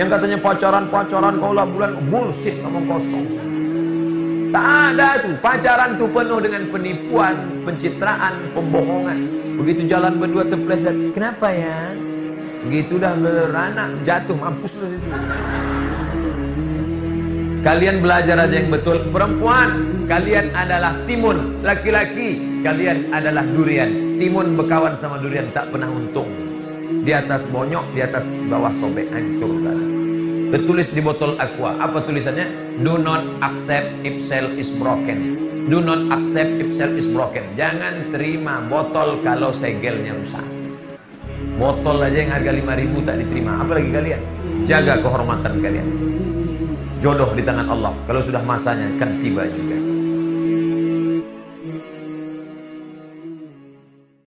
Yang katanya pacaran-pacaran kau lah bulan bullshit ngomong kosong. Tak ada tuh. Pacaran tuh penuh dengan penipuan, pencitraan, pembohongan. Begitu jalan berdua terpleset. Kenapa ya? Begitu dah beranak jatuh mampus lu situ. Kalian belajar aja yang betul. Perempuan, kalian adalah timun. Laki-laki, kalian adalah durian. Timun berkawan sama durian tak pernah untung. Di atas bonyok, di atas bawah sobek hancur kali. Tertulis di botol aqua. Apa tulisannya? Do not accept if cell is broken. Do not accept if cell is broken. Jangan terima botol kalau segelnya rusak. Botol aja yang harga 5000 tak diterima. Apalagi kalian? Jaga kehormatan kalian. Jodoh di tangan Allah. Kalau sudah masanya akan tiba juga.